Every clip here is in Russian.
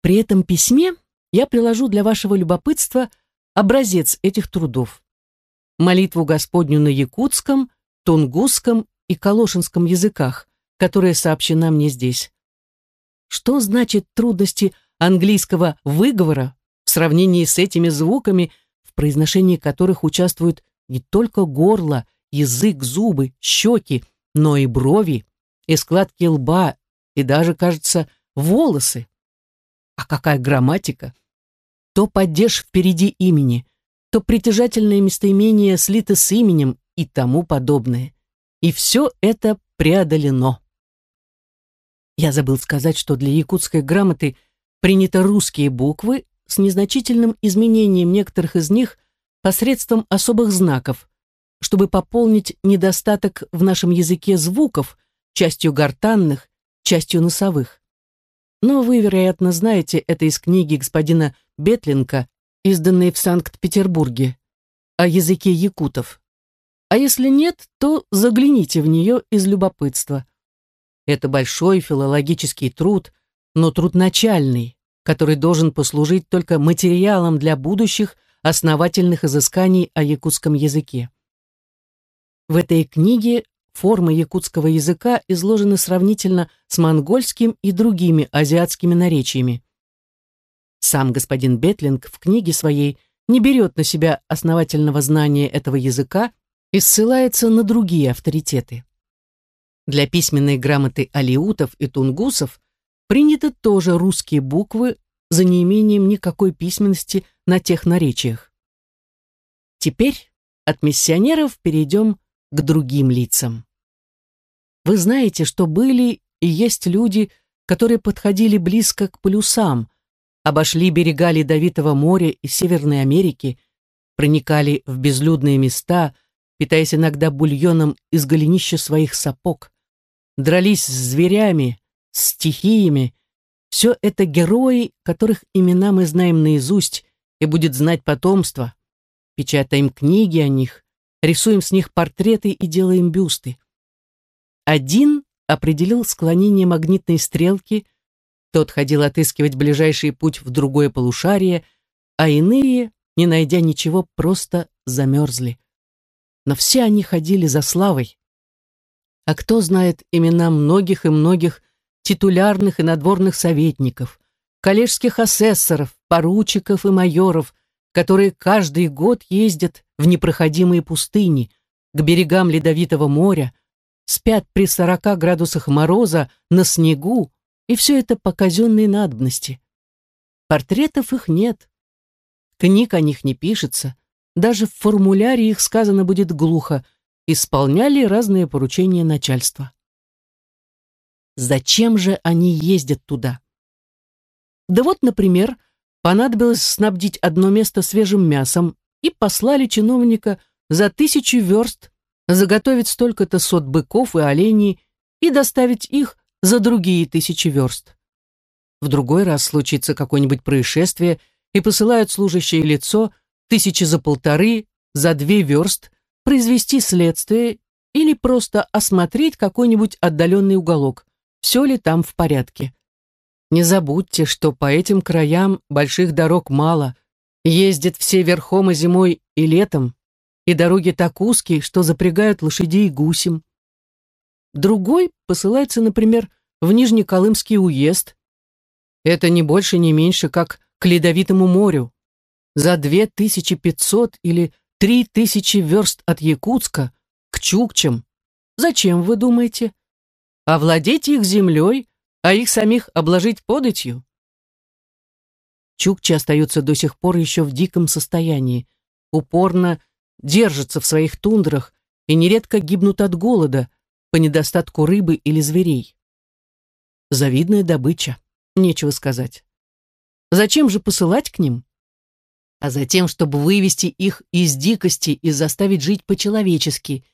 При этом письме я приложу для вашего любопытства образец этих трудов. Молитву Господню на якутском, тунгусском и калошинском языках, которая сообщена мне здесь. Что значит трудности английского выговора в сравнении с этими звуками, в произношении которых участвуют не только горло, язык, зубы, щеки, но и брови, и складки лба, и даже, кажется, волосы. А какая грамматика! То падеж впереди имени, то притяжательное местоимение слито с именем и тому подобное. И все это преодолено. Я забыл сказать, что для якутской грамоты приняты русские буквы с незначительным изменением некоторых из них посредством особых знаков, чтобы пополнить недостаток в нашем языке звуков, частью гортанных, частью носовых. Но вы, вероятно, знаете это из книги господина Бетлинка, изданной в Санкт-Петербурге, о языке якутов. А если нет, то загляните в нее из любопытства. Это большой филологический труд, но труд начальный, который должен послужить только материалом для будущих основательных изысканий о якутском языке. В этой книге формы якутского языка изложены сравнительно с монгольским и другими азиатскими наречиями. Сам господин Бетлинг в книге своей не берет на себя основательного знания этого языка и ссылается на другие авторитеты. Для письменной грамоты алиутов и тунгусов приняты тоже русские буквы за неимением никакой письменности на тех наречиях. Теперь от миссионеров перейдем к другим лицам. Вы знаете, что были и есть люди, которые подходили близко к полюсам, обошли берега Ледовитого моря и Северной Америки, проникали в безлюдные места, питаясь иногда бульоном из голенища своих сапог, дрались с зверями, с стихиями. Все это герои, которых имена мы знаем наизусть и будет знать потомство. Печатаем книги о них, рисуем с них портреты и делаем бюсты. Один определил склонение магнитной стрелки, тот ходил отыскивать ближайший путь в другое полушарие, а иные, не найдя ничего, просто замерзли. Но все они ходили за славой. А кто знает имена многих и многих титулярных и надворных советников, коллежских асессоров, поручиков и майоров, которые каждый год ездят в непроходимые пустыни, к берегам Ледовитого моря, спят при сорока градусах мороза на снегу, и все это по казенной надобности. Портретов их нет. Книг о них не пишется. Даже в формуляре их сказано будет глухо. Исполняли разные поручения начальства. Зачем же они ездят туда? Да вот, например, понадобилось снабдить одно место свежим мясом, и послали чиновника за тысячу верст заготовить столько-то сот быков и оленей и доставить их за другие тысячи верст. В другой раз случится какое-нибудь происшествие, и посылают служащее лицо тысячи за полторы, за две верст, произвести следствие или просто осмотреть какой-нибудь отдаленный уголок, все ли там в порядке. Не забудьте, что по этим краям больших дорог мало, ездят все верхом и зимой, и летом, и дороги так узкие, что запрягают лошадей гусем. Другой посылается, например, в Нижнеколымский уезд. Это не больше, не меньше, как к Ледовитому морю. За 2500 или 3000 верст от Якутска к Чукчам. Зачем, вы думаете? Овладеть их землей, а их самих обложить податью? Чукчи остаются до сих пор еще в диком состоянии, упорно держатся в своих тундрах и нередко гибнут от голода по недостатку рыбы или зверей. Завидная добыча, нечего сказать. Зачем же посылать к ним? А затем, чтобы вывести их из дикости и заставить жить по-человечески.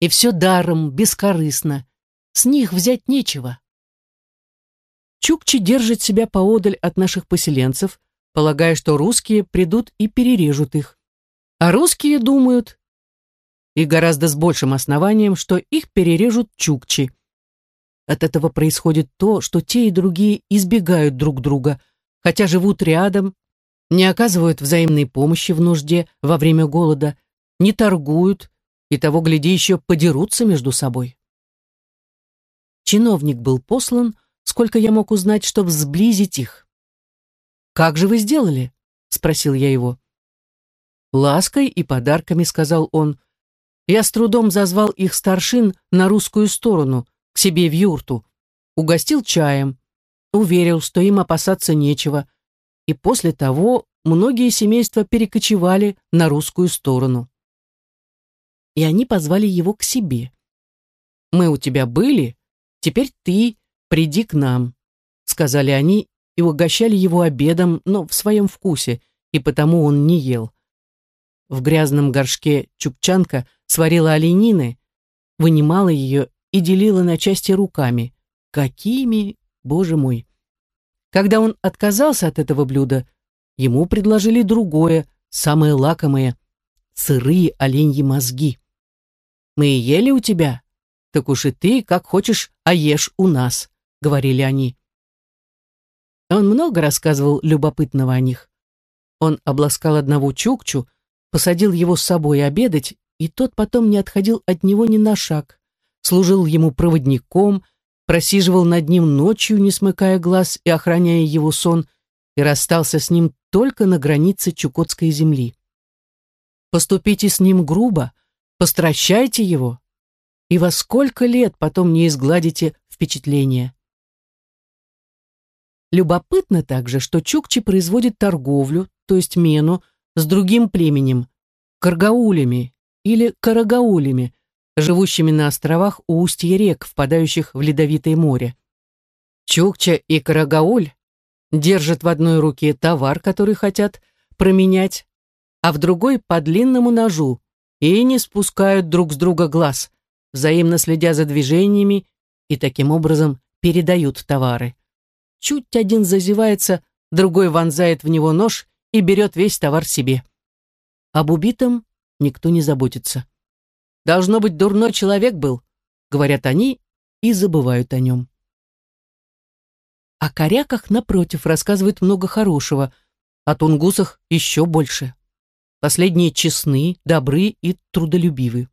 И все даром, бескорыстно. С них взять нечего. Чукчи держат себя поодаль от наших поселенцев, полагая, что русские придут и перережут их. А русские думают, и гораздо с большим основанием, что их перережут чукчи. От этого происходит то, что те и другие избегают друг друга, хотя живут рядом, не оказывают взаимной помощи в нужде во время голода, не торгуют и того, гляди, еще подерутся между собой. Чиновник был послан, сколько я мог узнать, чтобы сблизить их. «Как же вы сделали?» — спросил я его. «Лаской и подарками», — сказал он. «Я с трудом зазвал их старшин на русскую сторону, к себе в юрту, угостил чаем, уверил, что им опасаться нечего, и после того многие семейства перекочевали на русскую сторону. И они позвали его к себе. «Мы у тебя были, теперь ты приди к нам», сказали они и угощали его обедом, но в своем вкусе, и потому он не ел. В грязном горшке чупчанка сварила оленины, вынимала ее и делила на части руками. Какими, боже мой! Когда он отказался от этого блюда, ему предложили другое, самое лакомое — сырые оленьи мозги. «Мы ели у тебя, так уж и ты, как хочешь, а ешь у нас», — говорили они. Он много рассказывал любопытного о них. Он обласкал одного чукчу, посадил его с собой обедать, и тот потом не отходил от него ни на шаг, служил ему проводником, просиживал над ним ночью, не смыкая глаз и охраняя его сон, и расстался с ним только на границе Чукотской земли. Поступите с ним грубо, постращайте его, и во сколько лет потом не изгладите впечатление. Любопытно также, что чукчи производит торговлю, то есть мену, с другим племенем, каргаулями или карагаулями, живущими на островах у устья рек, впадающих в Ледовитое море. Чукча и Карагауль держат в одной руке товар, который хотят променять, а в другой по длинному ножу и не спускают друг с друга глаз, взаимно следя за движениями и таким образом передают товары. Чуть один зазевается, другой вонзает в него нож и берет весь товар себе. Об убитом никто не заботится. Должно быть, дурной человек был, говорят они и забывают о нем. О коряках, напротив, рассказывают много хорошего, о тунгусах еще больше. Последние честны, добры и трудолюбивы.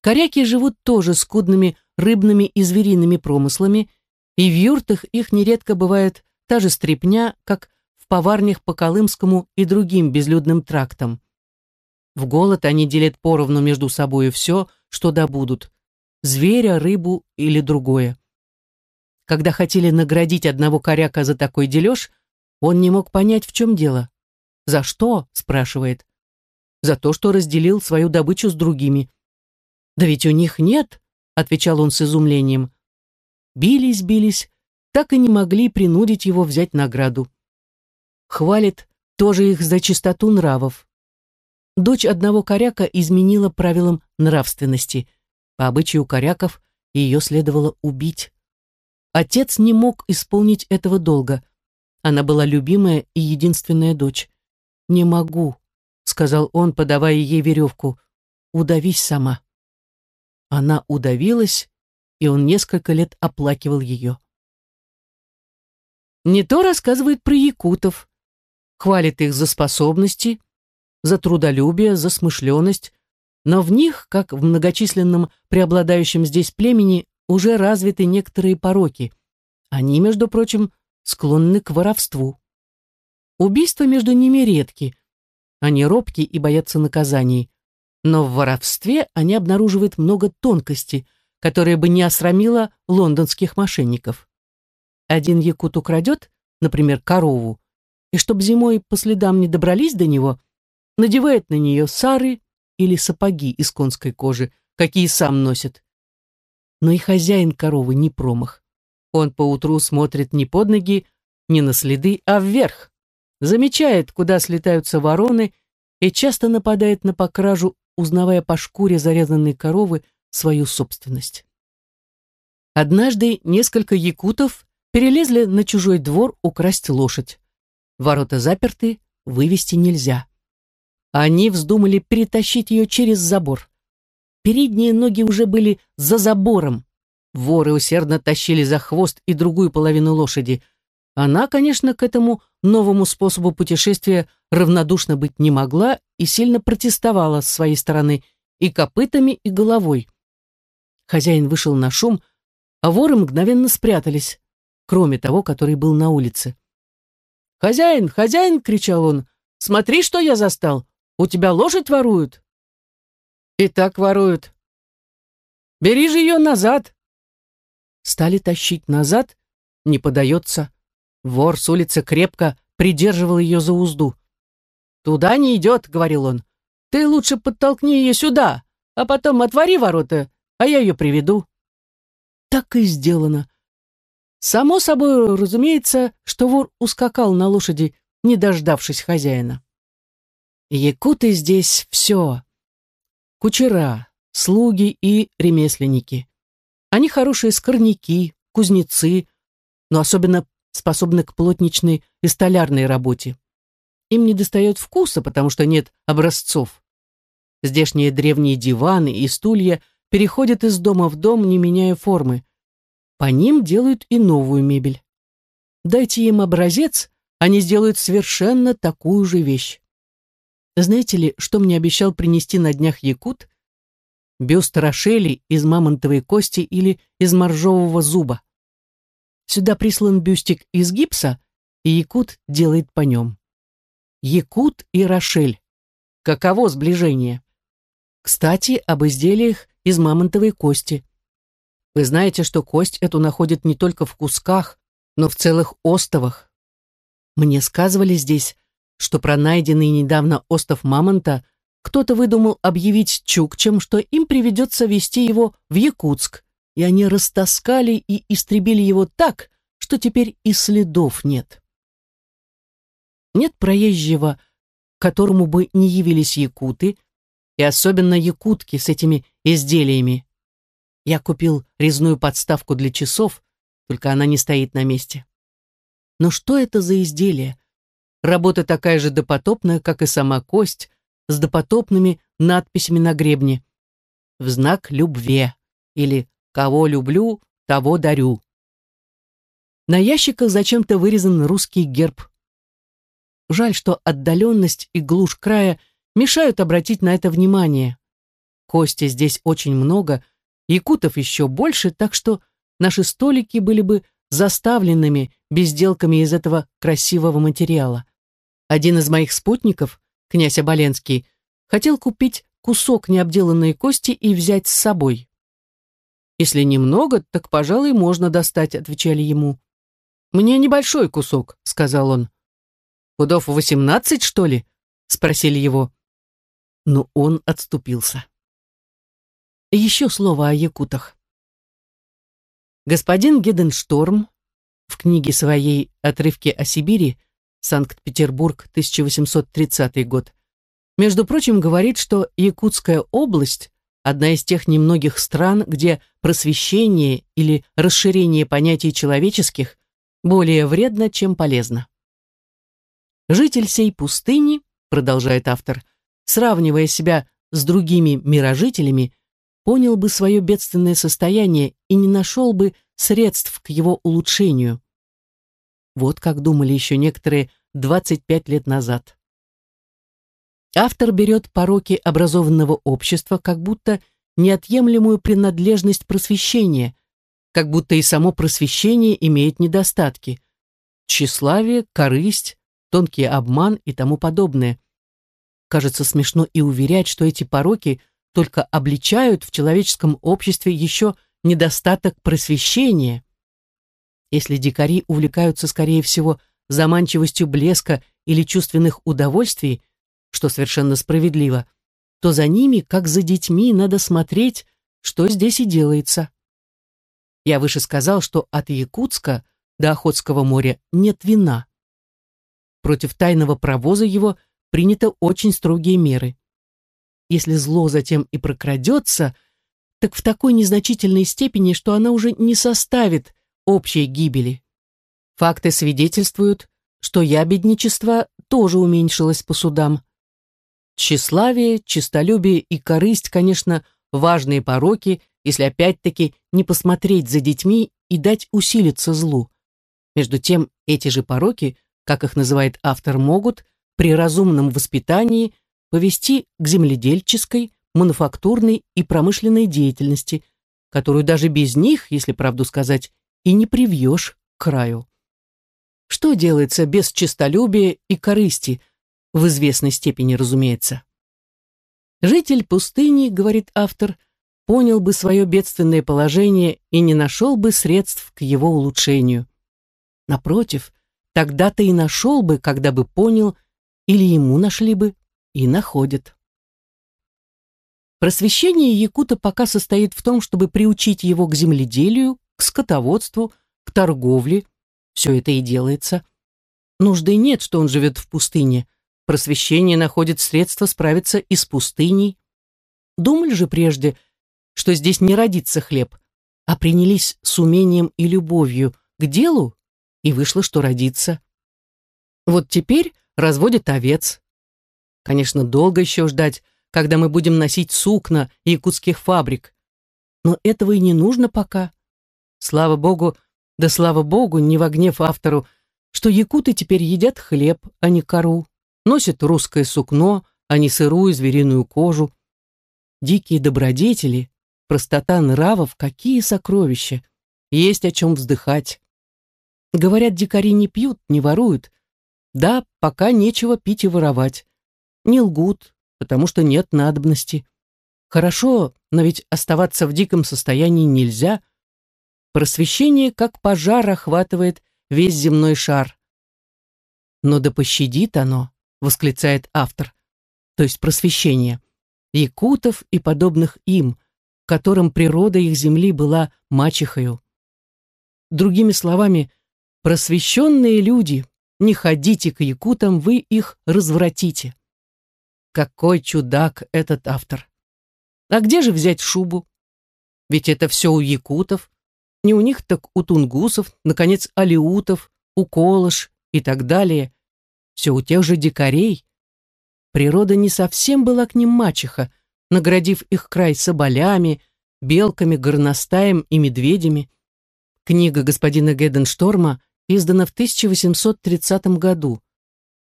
Коряки живут тоже скудными рыбными и звериными промыслами, и в юртах их нередко бывает та же стрепня, как в поварнях по Колымскому и другим безлюдным трактам. В голод они делят поровну между собой все, что добудут – зверя, рыбу или другое. Когда хотели наградить одного коряка за такой дележ, он не мог понять, в чем дело. «За что?» – спрашивает. «За то, что разделил свою добычу с другими». «Да ведь у них нет», – отвечал он с изумлением. Бились, бились, так и не могли принудить его взять награду. Хвалит тоже их за чистоту нравов. Дочь одного коряка изменила правилам нравственности. По обычаю коряков ее следовало убить. Отец не мог исполнить этого долга. Она была любимая и единственная дочь. «Не могу», — сказал он, подавая ей веревку. «Удавись сама». Она удавилась, и он несколько лет оплакивал ее. Не то рассказывает про якутов, хвалит их за способности, за трудолюбие, за смышленность, но в них, как в многочисленном преобладающем здесь племени, уже развиты некоторые пороки. Они, между прочим, склонны к воровству. Убийства между ними редки. Они робки и боятся наказаний. Но в воровстве они обнаруживают много тонкостей, которые бы не осрамило лондонских мошенников. Один якут украдет, например, корову, и чтоб зимой по следам не добрались до него, надевает на нее сары или сапоги из конской кожи, какие сам носит. Но и хозяин коровы не промах. Он поутру смотрит не под ноги, не на следы, а вверх. Замечает, куда слетаются вороны, и часто нападает на покражу, узнавая по шкуре зарезанной коровы свою собственность. Однажды несколько якутов перелезли на чужой двор украсть лошадь. Ворота заперты, вывести нельзя. Они вздумали перетащить ее через забор. Передние ноги уже были за забором. Воры усердно тащили за хвост и другую половину лошади. Она, конечно, к этому новому способу путешествия равнодушно быть не могла и сильно протестовала с своей стороны и копытами, и головой. Хозяин вышел на шум, а воры мгновенно спрятались, кроме того, который был на улице. «Хозяин, хозяин!» — кричал он. «Смотри, что я застал! У тебя лошадь воруют!» «И так воруют!» «Бери же ее назад!» Стали тащить назад, не подается. Вор с улицы крепко придерживал ее за узду. «Туда не идет», — говорил он. «Ты лучше подтолкни ее сюда, а потом отвори ворота, а я ее приведу». Так и сделано. Само собой, разумеется, что вор ускакал на лошади, не дождавшись хозяина. Якуты здесь все. Кучера, слуги и ремесленники. Они хорошие скорняки, кузнецы, но особенно способны к плотничной и столярной работе. Им не достает вкуса, потому что нет образцов. Здешние древние диваны и стулья переходят из дома в дом, не меняя формы. По ним делают и новую мебель. Дайте им образец, они сделают совершенно такую же вещь. Знаете ли, что мне обещал принести на днях якут? Бюст Рошели из мамонтовой кости или из моржового зуба. Сюда прислан бюстик из гипса, и якут делает по нем. Якут и Рошель. Каково сближение? Кстати, об изделиях из мамонтовой кости. Вы знаете, что кость эту находят не только в кусках, но в целых остовах. Мне сказывали здесь, что про найденный недавно остов мамонта кто-то выдумал объявить чукчам, что им приведется вести его в Якутск, и они растаскали и истребили его так, что теперь и следов нет. Нет проезжего, которому бы не явились якуты, и особенно якутки с этими изделиями. Я купил резную подставку для часов, только она не стоит на месте. Но что это за изделие? Работа такая же допотопная, как и сама кость, с допотопными надписями на гребне. В знак любви или Кого люблю, того дарю. На ящиках зачем-то вырезан русский герб. Жаль, что отдаленность и глушь края мешают обратить на это внимание. Кости здесь очень много, якутов еще больше, так что наши столики были бы заставленными безделками из этого красивого материала. Один из моих спутников, князь Оболенский, хотел купить кусок необделанной кости и взять с собой. Если немного, так, пожалуй, можно достать, отвечали ему. Мне небольшой кусок, сказал он. Пудов восемнадцать, что ли? Спросили его. Но он отступился. Еще слово о якутах. Господин Геденшторм в книге своей «Отрывки о Сибири» Санкт-Петербург, 1830 год, между прочим, говорит, что Якутская область одна из тех немногих стран, где просвещение или расширение понятий человеческих более вредно, чем полезно. Житель сей пустыни, продолжает автор, сравнивая себя с другими мирожителями, понял бы свое бедственное состояние и не нашел бы средств к его улучшению. Вот как думали еще некоторые 25 лет назад. Автор берет пороки образованного общества как будто неотъемлемую принадлежность просвещения, как будто и само просвещение имеет недостатки. Тщеславие, корысть, тонкий обман и тому подобное. Кажется смешно и уверять, что эти пороки только обличают в человеческом обществе еще недостаток просвещения. Если дикари увлекаются, скорее всего, заманчивостью блеска или чувственных удовольствий, что совершенно справедливо, то за ними, как за детьми, надо смотреть, что здесь и делается. Я выше сказал, что от Якутска до Охотского моря нет вина. Против тайного провоза его приняты очень строгие меры. Если зло затем и прокрадется, так в такой незначительной степени, что она уже не составит общей гибели. Факты свидетельствуют, что ябедничество тоже уменьшилось по судам. Тщеславие, честолюбие и корысть, конечно, важные пороки, если опять-таки не посмотреть за детьми и дать усилиться злу. Между тем, эти же пороки, как их называет автор, могут при разумном воспитании повести к земледельческой, мануфактурной и промышленной деятельности, которую даже без них, если правду сказать, и не привьешь к краю. Что делается без честолюбия и корысти, в известной степени, разумеется. Житель пустыни, говорит автор, понял бы свое бедственное положение и не нашел бы средств к его улучшению. Напротив, тогда-то и нашел бы, когда бы понял, или ему нашли бы, и находят. Просвещение якута пока состоит в том, чтобы приучить его к земледелию, к скотоводству, к торговле. Все это и делается. Нужды нет, что он живет в пустыне. Просвещение находит средства справиться и с пустыней. Думали же прежде, что здесь не родится хлеб, а принялись с умением и любовью к делу, и вышло, что родится. Вот теперь разводят овец. Конечно, долго еще ждать, когда мы будем носить сукна якутских фабрик. Но этого и не нужно пока. Слава богу, да слава богу, не во гнев автору, что якуты теперь едят хлеб, а не кору, носят русское сукно, а не сырую звериную кожу. Дикие добродетели, простота нравов, какие сокровища! Есть о чем вздыхать. Говорят, дикари не пьют, не воруют. Да, пока нечего пить и воровать. Не лгут, потому что нет надобности. Хорошо, но ведь оставаться в диком состоянии нельзя. Просвещение, как пожар, охватывает весь земной шар. Но да пощадит оно, восклицает автор, то есть просвещение, якутов и подобных им, которым природа их земли была мачехою. Другими словами, просвещенные люди, не ходите к якутам, вы их развратите. Какой чудак этот автор! А где же взять шубу? Ведь это все у якутов. Не у них, так у тунгусов, наконец, алиутов, у колыш и так далее. Все у тех же дикарей. Природа не совсем была к ним мачеха, наградив их край соболями, белками, горностаем и медведями. Книга господина Геденшторма издана в 1830 году.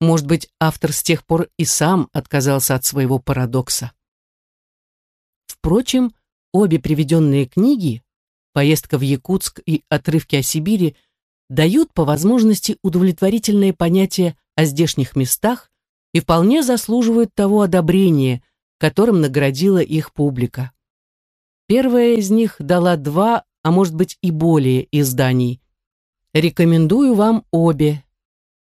Может быть, автор с тех пор и сам отказался от своего парадокса. Впрочем, обе приведенные книги «Поездка в Якутск» и «Отрывки о Сибири» дают по возможности удовлетворительное понятие о здешних местах и вполне заслуживают того одобрения, которым наградила их публика. Первая из них дала два, а может быть и более изданий. Рекомендую вам обе,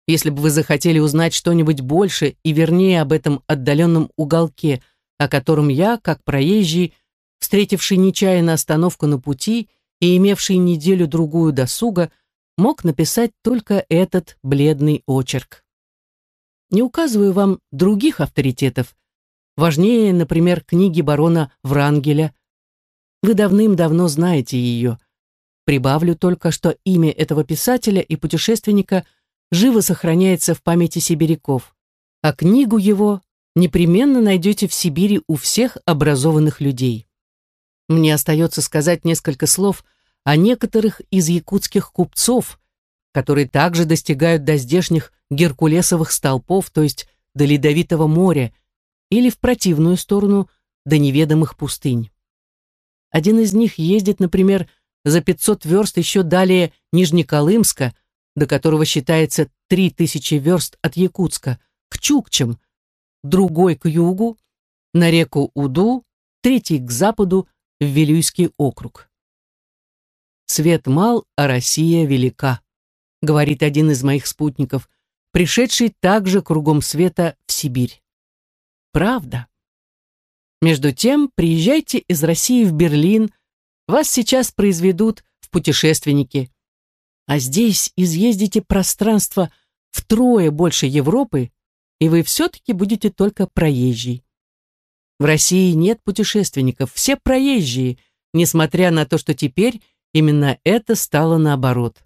если бы вы захотели узнать что-нибудь больше и вернее об этом отдаленном уголке, о котором я, как проезжий, встретивший нечаянно остановку на пути и имевший неделю-другую досуга, мог написать только этот бледный очерк. Не указываю вам других авторитетов. Важнее, например, книги барона Врангеля. Вы давным-давно знаете ее. Прибавлю только, что имя этого писателя и путешественника – живо сохраняется в памяти сибиряков, а книгу его непременно найдете в Сибири у всех образованных людей. Мне остается сказать несколько слов о некоторых из якутских купцов, которые также достигают до здешних геркулесовых столпов, то есть до Ледовитого моря, или в противную сторону, до неведомых пустынь. Один из них ездит, например, за 500 верст еще далее Нижнеколымска, до которого считается три тысячи верст от Якутска, к Чукчам, другой к югу, на реку Уду, третий к западу, в Вилюйский округ. «Свет мал, а Россия велика», — говорит один из моих спутников, пришедший также кругом света в Сибирь. Правда. Между тем, приезжайте из России в Берлин, вас сейчас произведут в путешественники, а здесь изъездите пространство втрое больше Европы, и вы все-таки будете только проезжий. В России нет путешественников, все проезжие, несмотря на то, что теперь именно это стало наоборот.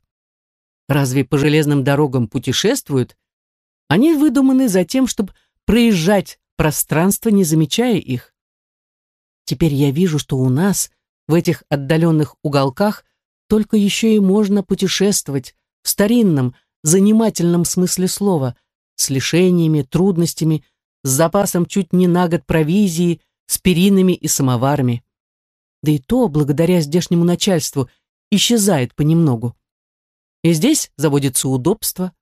Разве по железным дорогам путешествуют? Они выдуманы за тем, чтобы проезжать пространство, не замечая их. Теперь я вижу, что у нас, в этих отдаленных уголках, только еще и можно путешествовать, в старинном, занимательном смысле слова, с лишениями, трудностями, с запасом чуть не на год провизии, с перинами и самоварами. Да и то, благодаря здешнему начальству, исчезает понемногу. И здесь заводится удобство.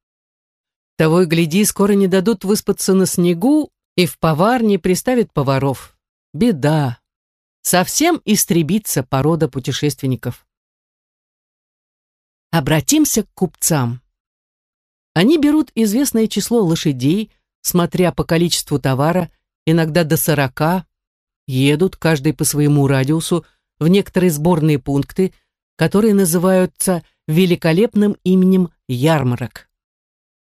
Того и гляди, скоро не дадут выспаться на снегу, и в поварне приставят поваров. Беда. Совсем истребится порода путешественников. Обратимся к купцам. Они берут известное число лошадей, смотря по количеству товара, иногда до сорока, едут, каждый по своему радиусу, в некоторые сборные пункты, которые называются великолепным именем ярмарок.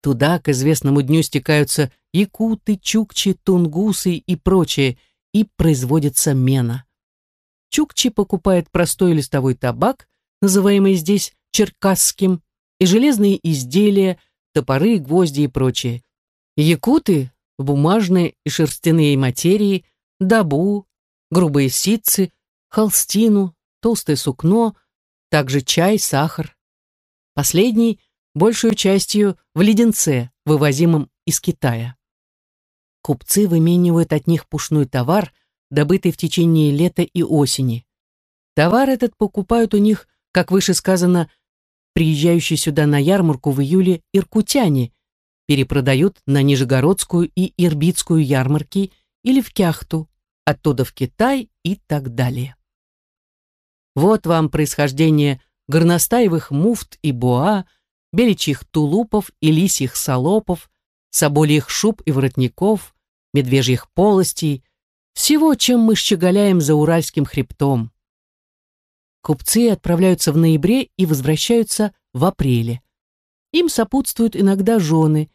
Туда к известному дню стекаются якуты, чукчи, тунгусы и прочее, и производится мена. Чукчи покупает простой листовой табак, называемый здесь черкасским, и железные изделия, топоры, гвозди и прочее. Якуты – бумажные и шерстяные материи, добу, грубые ситцы, холстину, толстое сукно, также чай, сахар. Последний – большую частью в леденце, вывозимом из Китая. Купцы выменивают от них пушной товар, добытый в течение лета и осени. Товар этот покупают у них, как выше сказано, приезжающие сюда на ярмарку в июле иркутяне, перепродают на Нижегородскую и Ирбитскую ярмарки или в Кяхту, оттуда в Китай и так далее. Вот вам происхождение горностаевых муфт и боа, беличьих тулупов и лисьих салопов, собольих шуб и воротников, медвежьих полостей, всего, чем мы щеголяем за Уральским хребтом. Купцы отправляются в ноябре и возвращаются в апреле. Им сопутствуют иногда жены,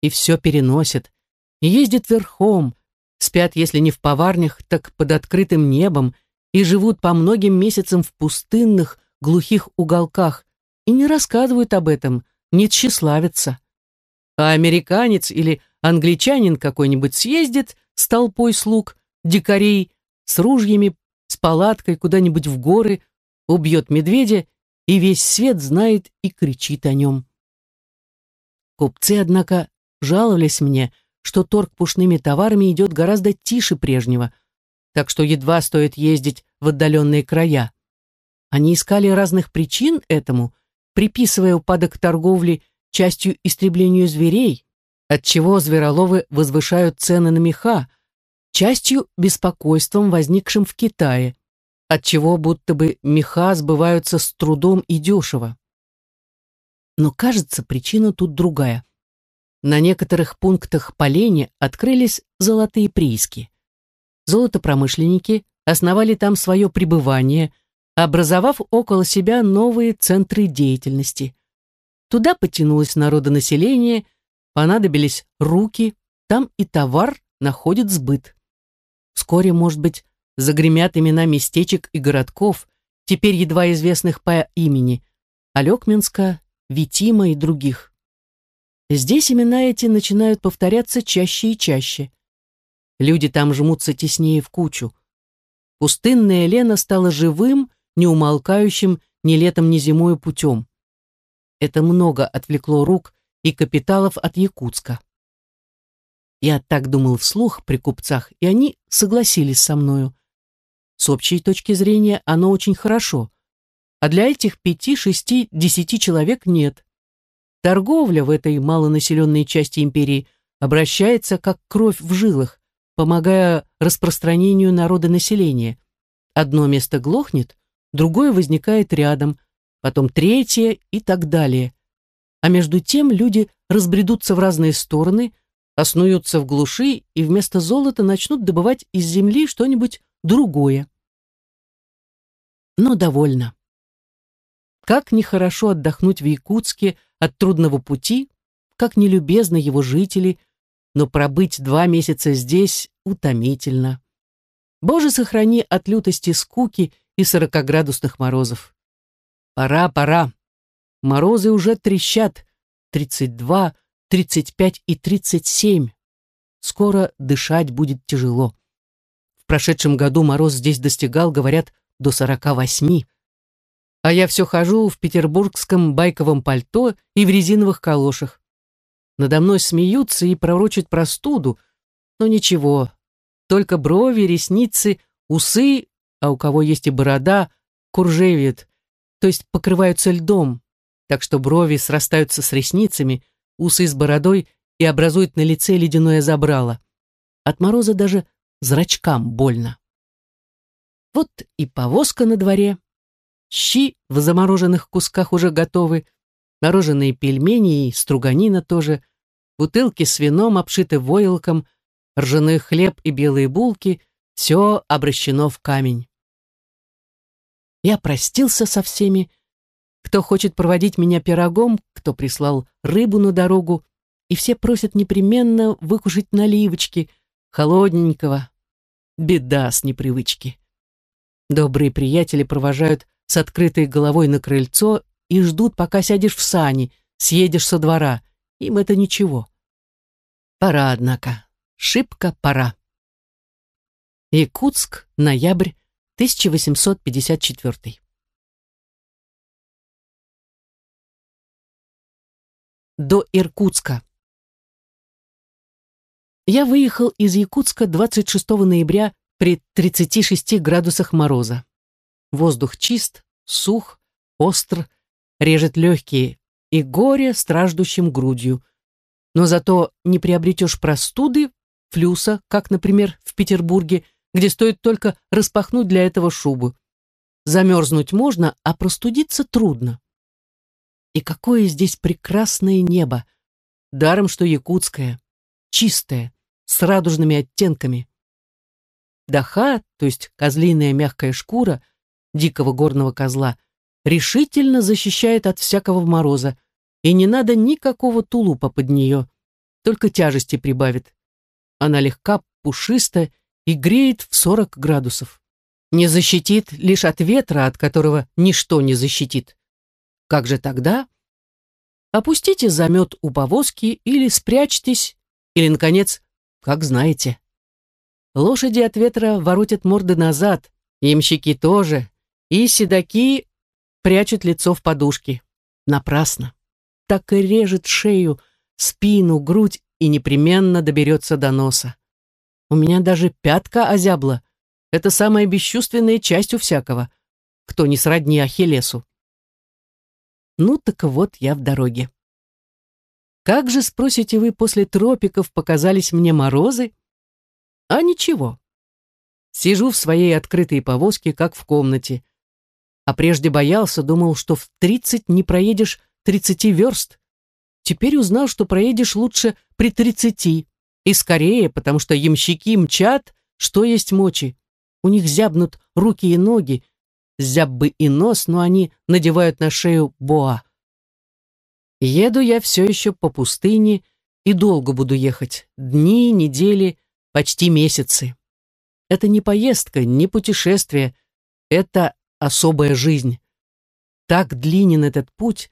и все переносят, ездят верхом, спят, если не в поварнях, так под открытым небом, и живут по многим месяцам в пустынных, глухих уголках, и не рассказывают об этом, не тщеславятся. А американец или англичанин какой-нибудь съездит с толпой слуг, дикарей, с ружьями, с палаткой куда-нибудь в горы, убьет медведя, и весь свет знает и кричит о нем. Купцы, однако, жаловались мне, что торг пушными товарами идет гораздо тише прежнего, так что едва стоит ездить в отдаленные края. Они искали разных причин этому, приписывая упадок торговли частью истреблению зверей, отчего звероловы возвышают цены на меха, частью беспокойством, возникшим в Китае, отчего будто бы меха сбываются с трудом и дешево. Но кажется, причина тут другая. На некоторых пунктах полени открылись золотые прииски. Золотопромышленники основали там свое пребывание, образовав около себя новые центры деятельности. Туда потянулось народонаселение, понадобились руки, там и товар находит сбыт. Вскоре, может быть, загремят имена местечек и городков, теперь едва известных по имени, Алекминска, Витима и других. Здесь имена эти начинают повторяться чаще и чаще. Люди там жмутся теснее в кучу. Пустынная Лена стала живым, неумолкающим ни летом, ни зимою путем. Это много отвлекло рук и капиталов от Якутска. Я так думал вслух при купцах, и они согласились со мною. С общей точки зрения оно очень хорошо, а для этих пяти, шести, десяти человек нет. Торговля в этой малонаселенной части империи обращается как кровь в жилах, помогая распространению народонаселения. Одно место глохнет, другое возникает рядом, потом третье и так далее. А между тем люди разбредутся в разные стороны, оснуются в глуши и вместо золота начнут добывать из земли что-нибудь другое. Но довольно. Как нехорошо отдохнуть в Якутске от трудного пути, как нелюбезны его жители, но пробыть два месяца здесь утомительно. Боже, сохрани от лютости скуки и сорокоградусных морозов. Пора, пора. Морозы уже трещат. Тридцать два, тридцать пять и тридцать семь. Скоро дышать будет тяжело. Прошедшем году мороз здесь достигал, говорят, до сорока восьми. А я все хожу в петербургском байковом пальто и в резиновых калошах. Надо мной смеются и пророчат простуду, но ничего, только брови, ресницы, усы, а у кого есть и борода, куржевеют, то есть покрываются льдом, так что брови срастаются с ресницами, усы с бородой и образуют на лице ледяное забрало. От мороза даже зрачкам больно. Вот и повозка на дворе. Щи в замороженных кусках уже готовы, мороженые пельмени и струганина тоже, бутылки с вином обшиты войлоком, ржаной хлеб и белые булки — все обращено в камень. Я простился со всеми, кто хочет проводить меня пирогом, кто прислал рыбу на дорогу, и все просят непременно выкушать наливочки, холодненького. Беда с непривычки. Добрые приятели провожают с открытой головой на крыльцо и ждут, пока сядешь в сани, съедешь со двора. Им это ничего. Пора, однако. Шибко пора. Якутск, ноябрь 1854. До Иркутска. Я выехал из Якутска 26 ноября при 36 градусах мороза. Воздух чист, сух, остр, режет легкие и горе страждущим грудью. Но зато не приобретешь простуды, флюса, как, например, в Петербурге, где стоит только распахнуть для этого шубу. Замерзнуть можно, а простудиться трудно. И какое здесь прекрасное небо! Даром, что якутское, чистое, с радужными оттенками. Даха, то есть козлиная мягкая шкура дикого горного козла, решительно защищает от всякого мороза, и не надо никакого тулупа под нее, только тяжести прибавит. Она легка, пушиста и греет в 40 градусов. Не защитит лишь от ветра, от которого ничто не защитит. Как же тогда? Опустите замет у повозки или спрячьтесь, или, наконец, как знаете. Лошади от ветра воротят морды назад, ямщики тоже, и седаки прячут лицо в подушки. Напрасно. Так и режет шею, спину, грудь и непременно доберется до носа. У меня даже пятка озябла. Это самая бесчувственная часть у всякого, кто не сродни Ахиллесу. Ну так вот я в дороге. Как же, спросите вы, после тропиков показались мне морозы? А ничего. Сижу в своей открытой повозке, как в комнате. А прежде боялся, думал, что в тридцать не проедешь тридцати верст. Теперь узнал, что проедешь лучше при тридцати. И скорее, потому что ямщики мчат, что есть мочи. У них зябнут руки и ноги, зяб бы и нос, но они надевают на шею боа. Еду я все еще по пустыне и долго буду ехать. Дни, недели, почти месяцы. Это не поездка, не путешествие, это особая жизнь. Так длинен этот путь,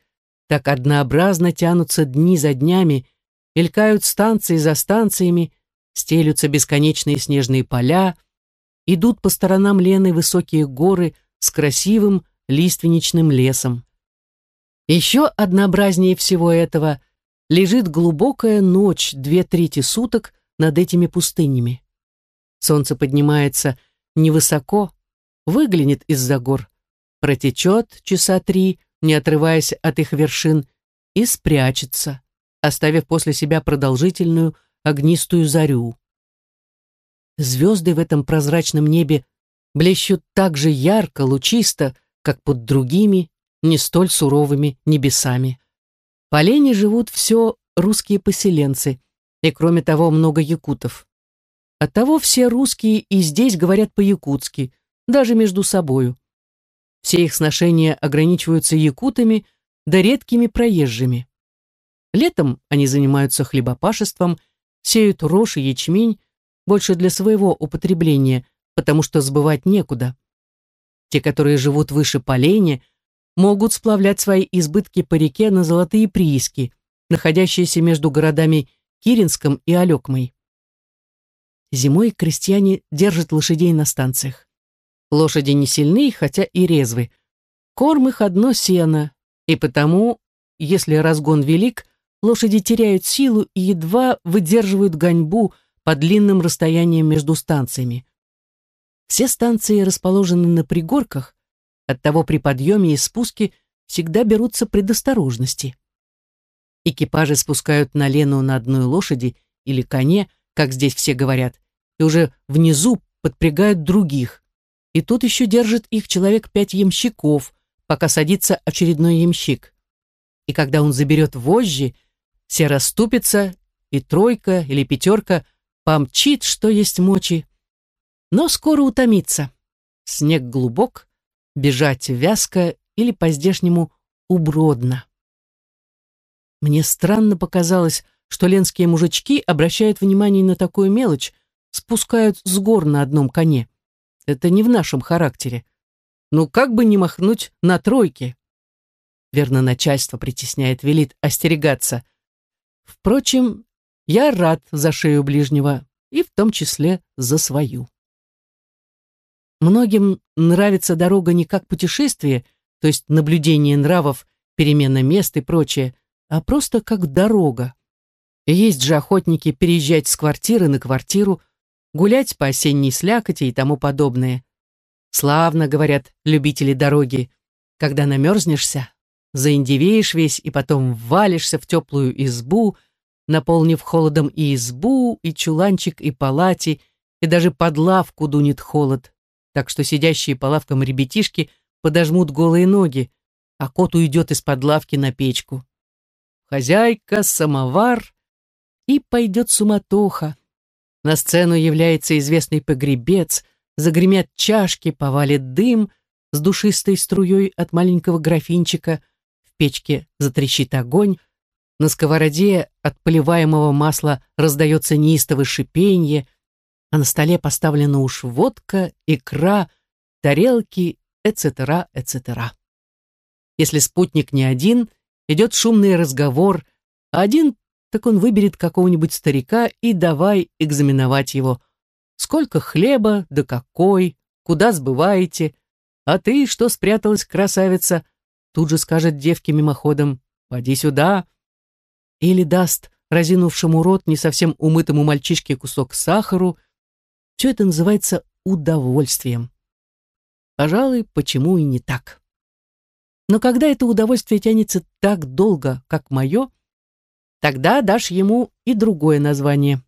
так однообразно тянутся дни за днями, мелькают станции за станциями, стелются бесконечные снежные поля, идут по сторонам Лены высокие горы с красивым лиственничным лесом. Еще однообразнее всего этого лежит глубокая ночь две трети суток над этими пустынями. Солнце поднимается невысоко, выглянет из-за гор, протечет часа три, не отрываясь от их вершин, и спрячется, оставив после себя продолжительную огнистую зарю. Звезды в этом прозрачном небе блещут так же ярко, лучисто, как под другими, не столь суровыми небесами. В Олене живут все русские поселенцы, и кроме того много якутов. Оттого все русские и здесь говорят по-якутски, даже между собою. Все их сношения ограничиваются якутами да редкими проезжими. Летом они занимаются хлебопашеством, сеют рожь и ячмень, больше для своего употребления, потому что сбывать некуда. Те, которые живут выше поленя, могут сплавлять свои избытки по реке на золотые прииски, находящиеся между городами Киринском и Алекмой. Зимой крестьяне держат лошадей на станциях. Лошади не сильны, хотя и резвы. Корм их одно сено, и потому, если разгон велик, лошади теряют силу и едва выдерживают гоньбу по длинным расстояниям между станциями. Все станции расположены на пригорках, оттого при подъеме и спуске всегда берутся предосторожности. Экипажи спускают на Лену на одной лошади или коне, как здесь все говорят, и уже внизу подпрягают других. И тут еще держит их человек пять ямщиков, пока садится очередной ямщик. И когда он заберет вожжи, все расступятся, и тройка или пятерка помчит, что есть мочи. Но скоро утомится. Снег глубок, бежать вязко или по-здешнему убродно. Мне странно показалось, что ленские мужички обращают внимание на такую мелочь, спускают с гор на одном коне. Это не в нашем характере. Ну как бы не махнуть на тройке? Верно, начальство притесняет, велит остерегаться. Впрочем, я рад за шею ближнего, и в том числе за свою. Многим нравится дорога не как путешествие, то есть наблюдение нравов, перемена мест и прочее, а просто как дорога. Есть же охотники переезжать с квартиры на квартиру, гулять по осенней слякоти и тому подобное. Славно, говорят любители дороги, когда намерзнешься, заиндивеешь весь и потом валишься в теплую избу, наполнив холодом и избу, и чуланчик, и палати, и даже под лавку дунет холод, так что сидящие по лавкам ребятишки подожмут голые ноги, а кот уйдет из-под лавки на печку. Хозяйка, самовар, и пойдет суматоха. На сцену является известный погребец, загремят чашки, повалит дым с душистой струей от маленького графинчика, в печке затрещит огонь, на сковороде от поливаемого масла раздается неистовое шипенье, а на столе поставлена уж водка, икра, тарелки, etc., etc. Если спутник не один, идет шумный разговор, а один, так он выберет какого-нибудь старика и давай экзаменовать его. Сколько хлеба, да какой, куда сбываете, а ты что спряталась, красавица? Тут же скажет девке мимоходом, поди сюда. Или даст разинувшему рот не совсем умытому мальчишке кусок сахару, все это называется удовольствием. Пожалуй, почему и не так. Но когда это удовольствие тянется так долго, как мое, тогда дашь ему и другое название.